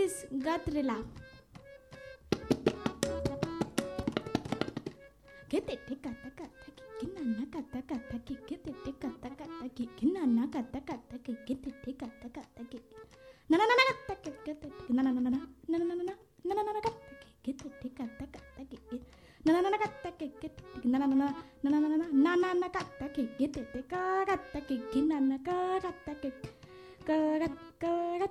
Is Gatrila. Get it, take a taka taki, kina naka taka taki, get it, take a taka taki, kina naka taka taki, get it, take a taka taki. Na na na na taki, get it, na na na na na na na na na na na na taki, get it, take a taka taki. Na na na na taki, get it, na na na na na na na na na na na taki, get it, take a taki, kina naka taki. Karat karat